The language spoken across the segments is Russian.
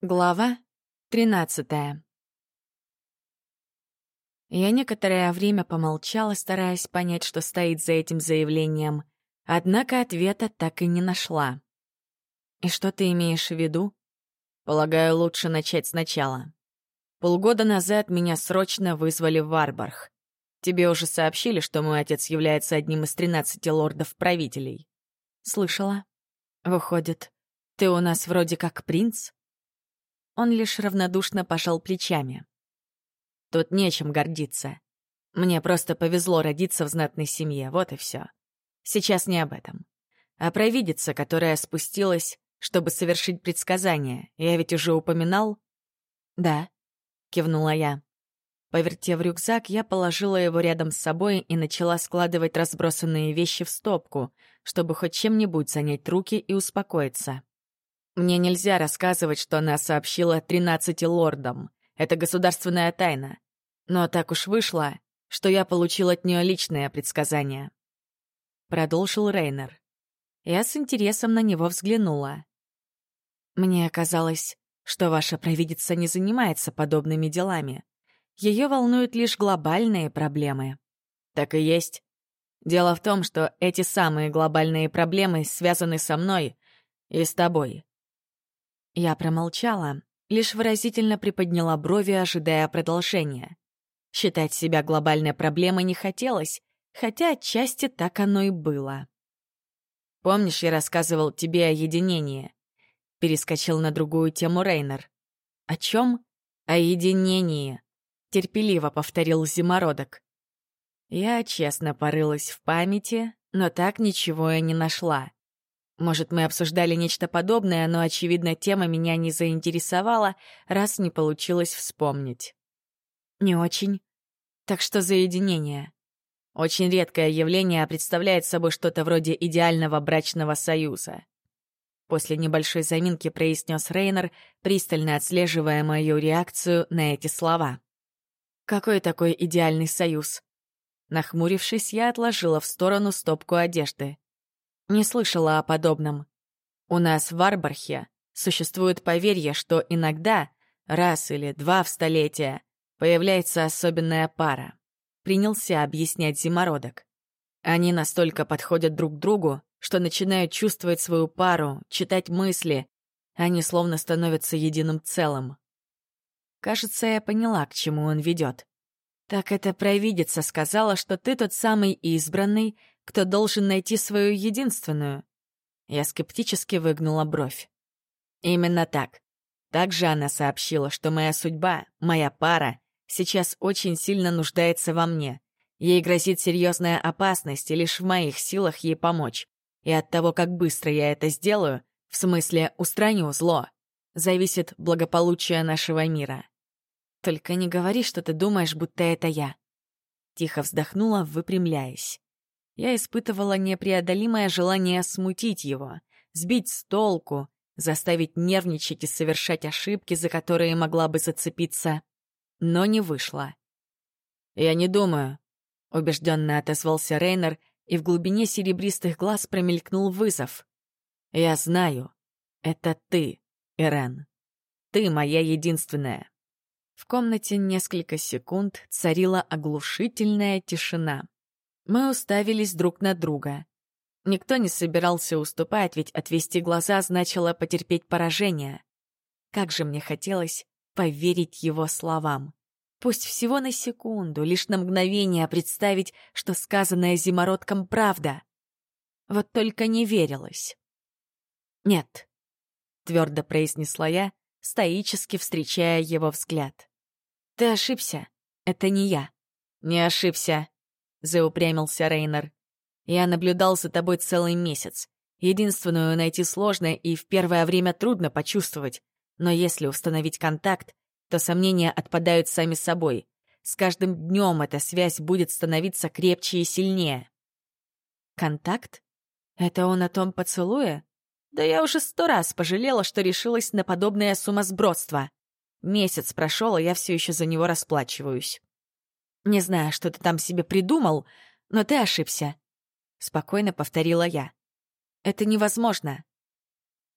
Глава тринадцатая. Я некоторое время помолчала, стараясь понять, что стоит за этим заявлением, однако ответа так и не нашла. «И что ты имеешь в виду?» «Полагаю, лучше начать сначала. Полгода назад меня срочно вызвали в Варбарх. Тебе уже сообщили, что мой отец является одним из тринадцати лордов-правителей?» «Слышала. Выходит, ты у нас вроде как принц?» Он лишь равнодушно пожал плечами. Тут нечем гордиться. Мне просто повезло родиться в знатной семье, вот и все. Сейчас не об этом. А провидица, которая спустилась, чтобы совершить предсказание, я ведь уже упоминал? Да, кивнула я. Повертев рюкзак, я положила его рядом с собой и начала складывать разбросанные вещи в стопку, чтобы хоть чем-нибудь занять руки и успокоиться. Мне нельзя рассказывать, что она сообщила тринадцати лордам. Это государственная тайна. Но так уж вышло, что я получил от нее личное предсказание. Продолжил Рейнер. Я с интересом на него взглянула. Мне казалось, что ваша провидица не занимается подобными делами. Ее волнуют лишь глобальные проблемы. Так и есть. Дело в том, что эти самые глобальные проблемы связаны со мной и с тобой. Я промолчала, лишь выразительно приподняла брови, ожидая продолжения. Считать себя глобальной проблемой не хотелось, хотя отчасти так оно и было. «Помнишь, я рассказывал тебе о единении?» Перескочил на другую тему Рейнер. «О чем?» «О единении», — терпеливо повторил Зимородок. Я честно порылась в памяти, но так ничего и не нашла. Может, мы обсуждали нечто подобное, но, очевидно, тема меня не заинтересовала, раз не получилось вспомнить. Не очень. Так что за единение? Очень редкое явление представляет собой что-то вроде идеального брачного союза. После небольшой заминки произнес Рейнер, пристально отслеживая мою реакцию на эти слова. «Какой такой идеальный союз?» Нахмурившись, я отложила в сторону стопку одежды. Не слышала о подобном. У нас в Арбархе существует поверье, что иногда, раз или два в столетие, появляется особенная пара. Принялся объяснять зимородок. Они настолько подходят друг другу, что начинают чувствовать свою пару, читать мысли. Они словно становятся единым целым. Кажется, я поняла, к чему он ведет. Так это провидица сказала, что ты тот самый избранный, кто должен найти свою единственную. Я скептически выгнула бровь. Именно так. Также она сообщила, что моя судьба, моя пара, сейчас очень сильно нуждается во мне. Ей грозит серьезная опасность, и лишь в моих силах ей помочь. И от того, как быстро я это сделаю, в смысле устраню зло, зависит благополучие нашего мира. Только не говори, что ты думаешь, будто это я. Тихо вздохнула, выпрямляясь я испытывала непреодолимое желание смутить его, сбить с толку, заставить нервничать и совершать ошибки, за которые могла бы зацепиться. Но не вышло. «Я не думаю», — убежденно отозвался Рейнер, и в глубине серебристых глаз промелькнул вызов. «Я знаю. Это ты, Ирен. Ты моя единственная». В комнате несколько секунд царила оглушительная тишина. Мы уставились друг на друга. Никто не собирался уступать, ведь отвести глаза значило потерпеть поражение. Как же мне хотелось поверить его словам. Пусть всего на секунду, лишь на мгновение представить, что сказанное зимородком правда. Вот только не верилось. «Нет», — твердо произнесла я, стоически встречая его взгляд. «Ты ошибся. Это не я». «Не ошибся», — заупрямился Рейнер. «Я наблюдал за тобой целый месяц. Единственную найти сложно и в первое время трудно почувствовать. Но если установить контакт, то сомнения отпадают сами собой. С каждым днем эта связь будет становиться крепче и сильнее». «Контакт? Это он о том поцелуе?» Да я уже сто раз пожалела, что решилась на подобное сумасбродство. Месяц прошел, а я все еще за него расплачиваюсь. Не знаю, что ты там себе придумал, но ты ошибся. Спокойно повторила я. Это невозможно.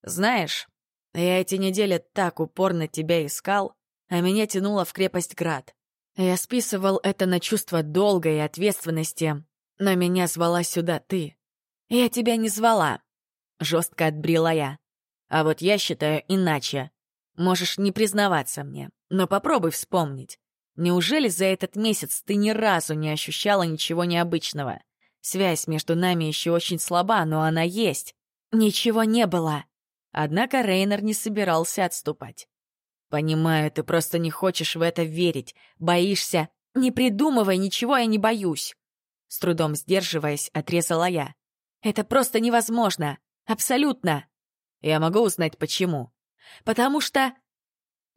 Знаешь, Я эти недели так упорно тебя искал, а меня тянуло в крепость Град. Я списывал это на чувство долга и ответственности, но меня звала сюда ты. Я тебя не звала. Жестко отбрила я. А вот я считаю иначе. Можешь не признаваться мне, но попробуй вспомнить. Неужели за этот месяц ты ни разу не ощущала ничего необычного? Связь между нами еще очень слаба, но она есть. Ничего не было. Однако Рейнер не собирался отступать. «Понимаю, ты просто не хочешь в это верить, боишься. Не придумывай, ничего я не боюсь!» С трудом сдерживаясь, отрезала я. «Это просто невозможно! Абсолютно!» «Я могу узнать, почему?» «Потому что...»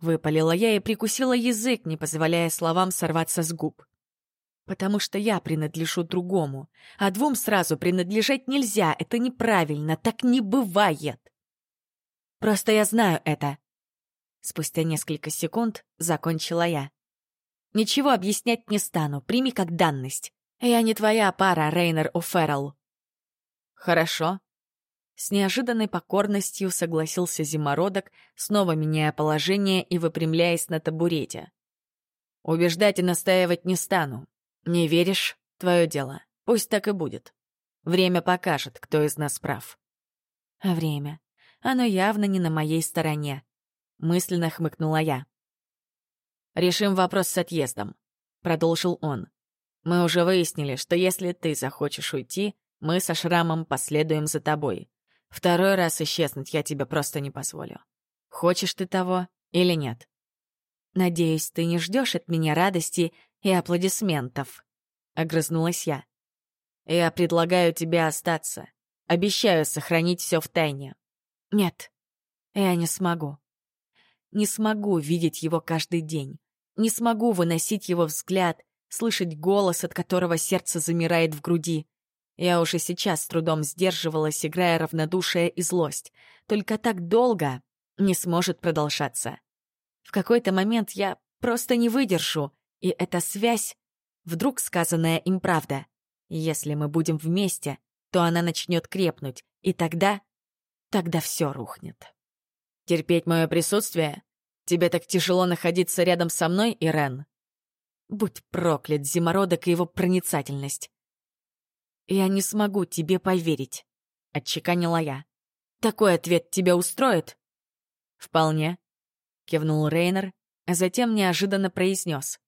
Выпалила я и прикусила язык, не позволяя словам сорваться с губ. «Потому что я принадлежу другому, а двум сразу принадлежать нельзя, это неправильно, так не бывает!» «Просто я знаю это!» Спустя несколько секунд закончила я. «Ничего объяснять не стану, прими как данность. Я не твоя пара, Рейнер О'Феррелл». «Хорошо». С неожиданной покорностью согласился зимородок, снова меняя положение и выпрямляясь на табурете. «Убеждать и настаивать не стану. Не веришь — твое дело. Пусть так и будет. Время покажет, кто из нас прав». «А время? Оно явно не на моей стороне мысленно хмыкнула я. «Решим вопрос с отъездом», — продолжил он. «Мы уже выяснили, что если ты захочешь уйти, мы со Шрамом последуем за тобой. Второй раз исчезнуть я тебе просто не позволю. Хочешь ты того или нет?» «Надеюсь, ты не ждешь от меня радости и аплодисментов», — огрызнулась я. «Я предлагаю тебе остаться. Обещаю сохранить все в тайне». «Нет, я не смогу». Не смогу видеть его каждый день. Не смогу выносить его взгляд, слышать голос, от которого сердце замирает в груди. Я уже сейчас с трудом сдерживалась, играя равнодушие и злость. Только так долго не сможет продолжаться. В какой-то момент я просто не выдержу, и эта связь, вдруг сказанная им правда. Если мы будем вместе, то она начнет крепнуть, и тогда... тогда все рухнет. Терпеть мое присутствие? Тебе так тяжело находиться рядом со мной, Ирен? Будь проклят, зимородок и его проницательность. Я не смогу тебе поверить, — отчеканила я. Такой ответ тебя устроит? Вполне, — кивнул Рейнер, а затем неожиданно произнес.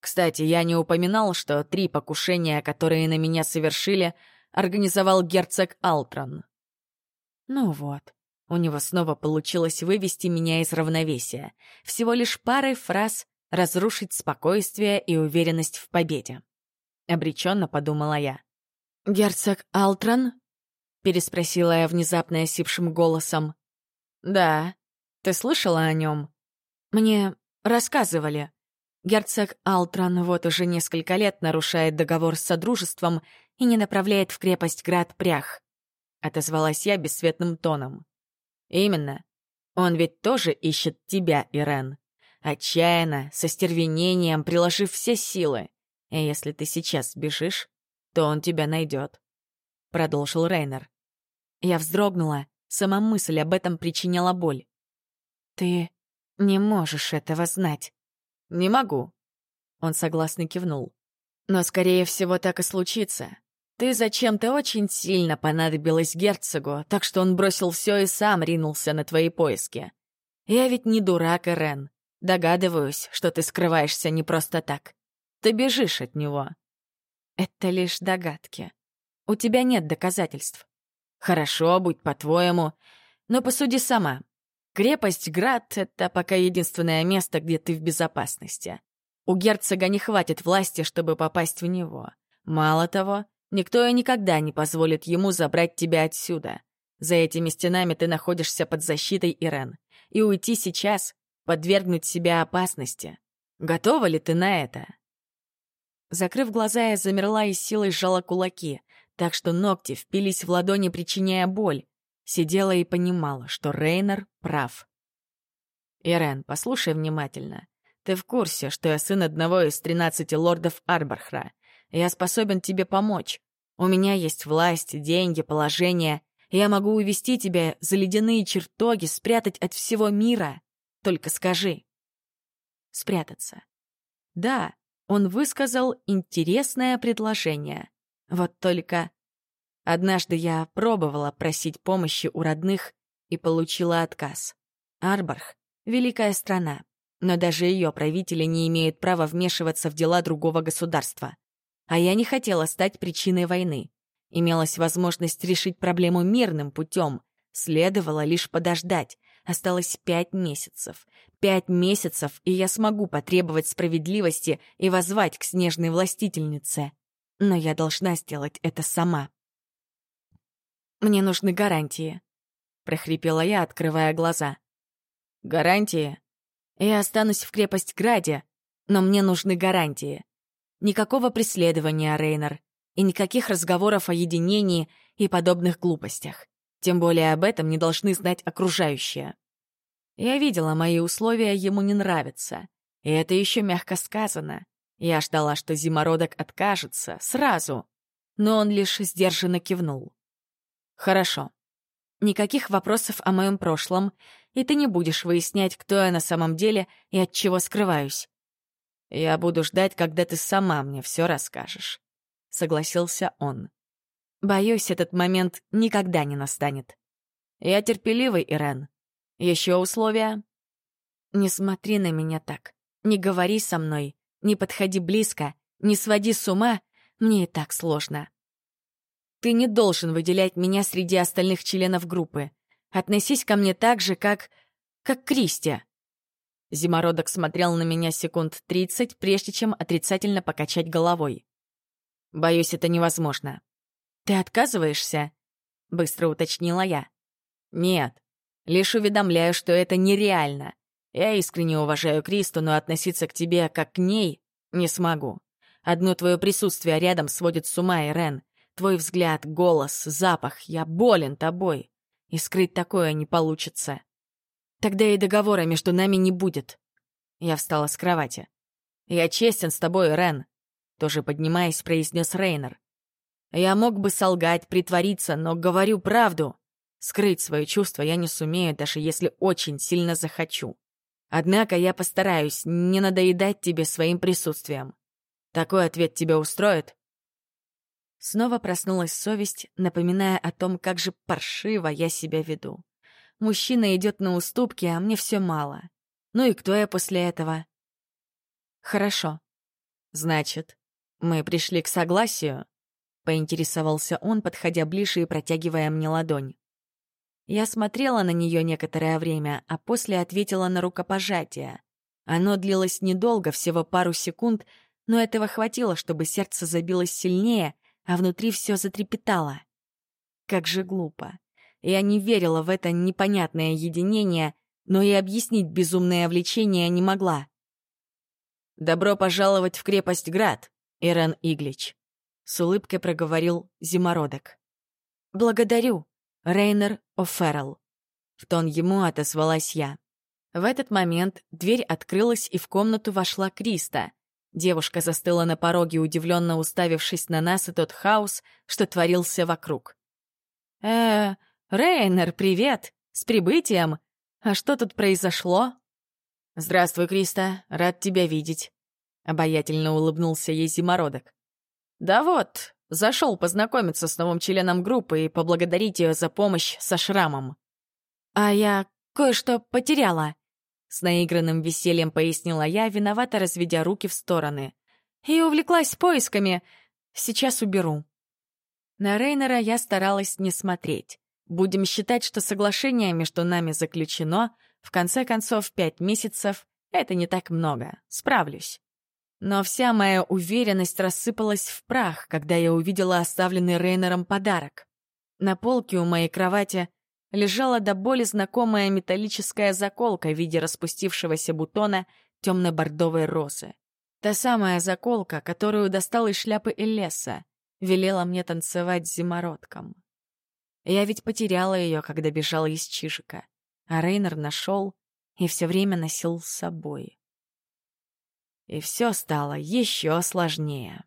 Кстати, я не упоминал, что три покушения, которые на меня совершили, организовал герцог Алтрон. Ну вот, у него снова получилось вывести меня из равновесия. Всего лишь парой фраз разрушить спокойствие и уверенность в победе. Обреченно подумала я. «Герцог Алтрон?» — переспросила я внезапно осипшим голосом. «Да. Ты слышала о нем?» «Мне рассказывали. Герцог Алтрон вот уже несколько лет нарушает договор с Содружеством и не направляет в крепость Град Прях», — отозвалась я бесцветным тоном. Именно. Он ведь тоже ищет тебя, Ирен. Отчаянно, со стервенением, приложив все силы. И если ты сейчас сбежишь, то он тебя найдет. Продолжил Рейнер. Я вздрогнула. Сама мысль об этом причиняла боль. Ты не можешь этого знать. Не могу. Он согласно кивнул. Но, скорее всего, так и случится. Ты зачем-то очень сильно понадобилась герцогу, так что он бросил все и сам ринулся на твои поиски. Я ведь не дурак, Ирен. Догадываюсь, что ты скрываешься не просто так. Ты бежишь от него. Это лишь догадки. У тебя нет доказательств. Хорошо, будь по-твоему, но посуди сама. Крепость Град — это пока единственное место, где ты в безопасности. У герцога не хватит власти, чтобы попасть в него. Мало того, Никто и никогда не позволит ему забрать тебя отсюда. За этими стенами ты находишься под защитой Ирен. И уйти сейчас — подвергнуть себя опасности. Готова ли ты на это? Закрыв глаза, я замерла и силой сжала кулаки, так что ногти впились в ладони, причиняя боль. Сидела и понимала, что Рейнер прав. «Ирен, послушай внимательно. Ты в курсе, что я сын одного из тринадцати лордов Арбархра. Я способен тебе помочь. У меня есть власть, деньги, положение. Я могу увести тебя за ледяные чертоги, спрятать от всего мира. Только скажи. Спрятаться. Да, он высказал интересное предложение. Вот только... Однажды я пробовала просить помощи у родных и получила отказ. Арборх — великая страна, но даже ее правители не имеют права вмешиваться в дела другого государства. А я не хотела стать причиной войны. Имелась возможность решить проблему мирным путем. Следовало лишь подождать. Осталось пять месяцев. Пять месяцев, и я смогу потребовать справедливости и возвать к снежной властительнице. Но я должна сделать это сама. «Мне нужны гарантии», — прохрипела я, открывая глаза. «Гарантии?» «Я останусь в крепость Граде, но мне нужны гарантии. Никакого преследования, Рейнер, и никаких разговоров о единении и подобных глупостях. Тем более об этом не должны знать окружающие. Я видела, мои условия ему не нравятся. И это еще мягко сказано. Я ждала, что зимородок откажется, сразу. Но он лишь сдержанно кивнул. «Хорошо. Никаких вопросов о моем прошлом, и ты не будешь выяснять, кто я на самом деле и от чего скрываюсь. «Я буду ждать, когда ты сама мне все расскажешь», — согласился он. «Боюсь, этот момент никогда не настанет. Я терпеливый, Ирен. Еще условия?» «Не смотри на меня так. Не говори со мной. Не подходи близко. Не своди с ума. Мне и так сложно. Ты не должен выделять меня среди остальных членов группы. Относись ко мне так же, как... как Кристи. Зимородок смотрел на меня секунд тридцать, прежде чем отрицательно покачать головой. «Боюсь, это невозможно». «Ты отказываешься?» — быстро уточнила я. «Нет, лишь уведомляю, что это нереально. Я искренне уважаю Кристу, но относиться к тебе как к ней не смогу. Одно твое присутствие рядом сводит с ума, Ирен. Твой взгляд, голос, запах. Я болен тобой. И скрыть такое не получится. Тогда и договора между нами не будет. Я встала с кровати. «Я честен с тобой, Рен», — тоже поднимаясь, произнес Рейнер. «Я мог бы солгать, притвориться, но говорю правду. Скрыть свои чувства я не сумею, даже если очень сильно захочу. Однако я постараюсь не надоедать тебе своим присутствием. Такой ответ тебя устроит?» Снова проснулась совесть, напоминая о том, как же паршиво я себя веду. Мужчина идет на уступки, а мне все мало. Ну и кто я после этого? Хорошо. Значит, мы пришли к согласию? Поинтересовался он, подходя ближе и протягивая мне ладонь. Я смотрела на нее некоторое время, а после ответила на рукопожатие. Оно длилось недолго, всего пару секунд, но этого хватило, чтобы сердце забилось сильнее, а внутри все затрепетало. Как же глупо. Я не верила в это непонятное единение, но и объяснить безумное влечение не могла. «Добро пожаловать в крепость Град, Ирен Иглич», — с улыбкой проговорил Зимородок. «Благодарю, Рейнер О'Феррелл», — в тон ему отозвалась я. В этот момент дверь открылась, и в комнату вошла Криста. Девушка застыла на пороге, удивленно уставившись на нас и тот хаос, что творился вокруг. «Э, «Рейнер, привет! С прибытием! А что тут произошло?» «Здравствуй, Криста, рад тебя видеть», — обаятельно улыбнулся ей зимородок. «Да вот, зашел познакомиться с новым членом группы и поблагодарить ее за помощь со шрамом». «А я кое-что потеряла», — с наигранным весельем пояснила я, виновато разведя руки в стороны. «И увлеклась поисками. Сейчас уберу». На Рейнера я старалась не смотреть. Будем считать, что соглашение между нами заключено. В конце концов, пять месяцев — это не так много. Справлюсь. Но вся моя уверенность рассыпалась в прах, когда я увидела оставленный Рейнером подарок. На полке у моей кровати лежала до боли знакомая металлическая заколка в виде распустившегося бутона темно-бордовой розы. Та самая заколка, которую достал из шляпы Элеса, велела мне танцевать зимородком. Я ведь потеряла ее, когда бежала из Чижика. А Рейнер нашел и все время носил с собой. И все стало еще сложнее.